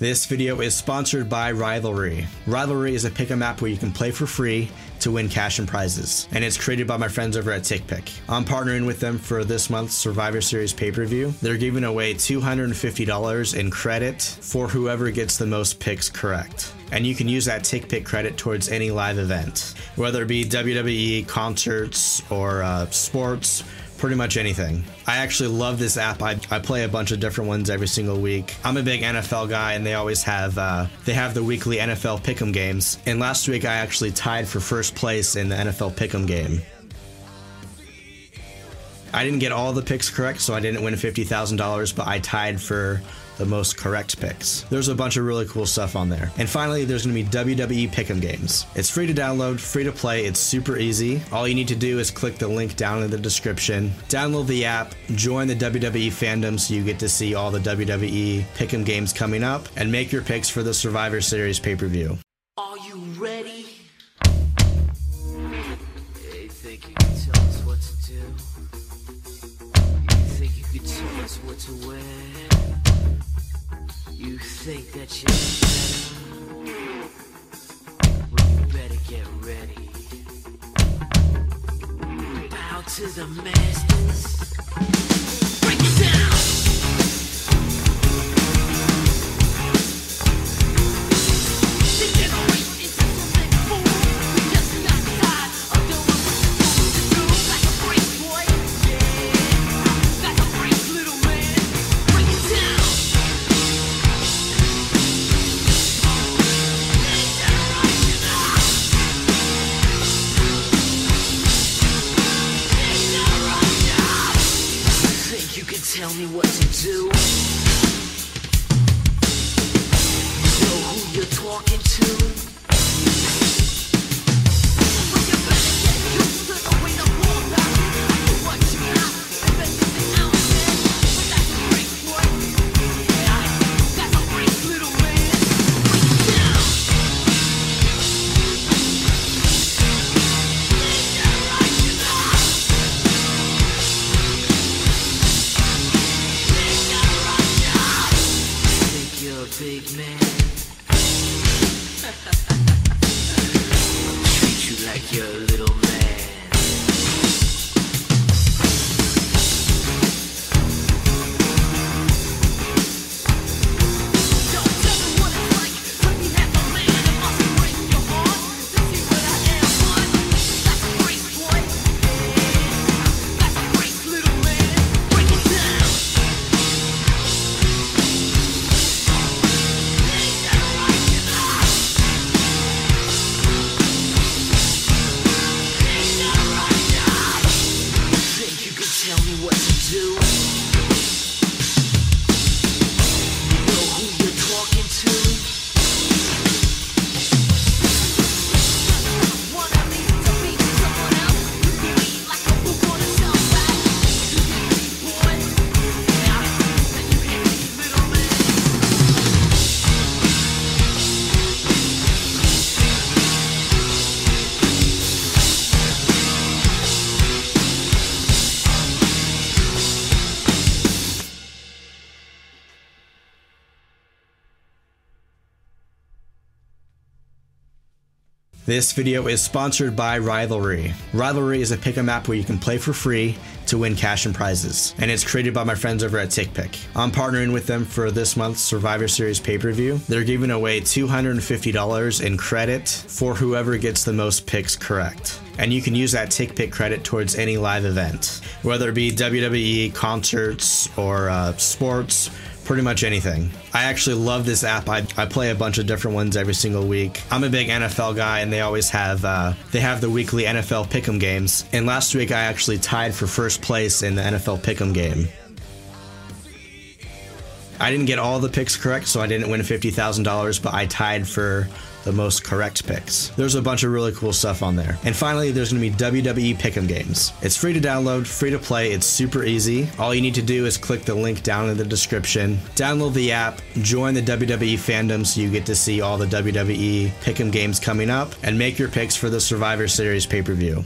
This video is sponsored by Rivalry. Rivalry is a pick 'em app where you can play for free to win cash and prizes, and it's created by my friends over at TickPick. I'm partnering with them for this month's Survivor Series pay-per-view. They're giving away $250 in credit for whoever gets the most picks correct. And you can use that TickPick credit towards any live event, whether it be WWE, concerts, or uh, sports pretty much anything. I actually love this app. I, I play a bunch of different ones every single week. I'm a big NFL guy, and they always have uh, they have the weekly NFL Pick'em games. And last week, I actually tied for first place in the NFL Pick'em game. I didn't get all the picks correct, so I didn't win $50,000, but I tied for the most correct picks. There's a bunch of really cool stuff on there. And finally, there's going to be WWE Pick'em games. It's free to download, free to play, it's super easy. All you need to do is click the link down in the description, download the app, join the WWE fandom so you get to see all the WWE Pick'em games coming up, and make your picks for the Survivor Series pay-per-view. Are you ready? Hey, think you can tell us what to do? You think you can tell us what to wear? You think that you're better? Well, you better get ready. Bow to the masters. Treat you like you're a little This video is sponsored by Rivalry. Rivalry is a pick 'em app where you can play for free to win cash and prizes, and it's created by my friends over at TickPick. I'm partnering with them for this month's Survivor Series pay-per-view. They're giving away $250 in credit for whoever gets the most picks correct. And you can use that TickPick credit towards any live event, whether it be WWE, concerts, or uh, sports pretty much anything. I actually love this app. I, I play a bunch of different ones every single week. I'm a big NFL guy, and they always have uh, they have the weekly NFL Pick'em games. And last week, I actually tied for first place in the NFL Pick'em game. I didn't get all the picks correct, so I didn't win $50,000, but I tied for the most correct picks. There's a bunch of really cool stuff on there. And finally, there's going to be WWE Pick'em games. It's free to download, free to play, it's super easy. All you need to do is click the link down in the description, download the app, join the WWE fandom so you get to see all the WWE Pick'em games coming up, and make your picks for the Survivor Series pay-per-view.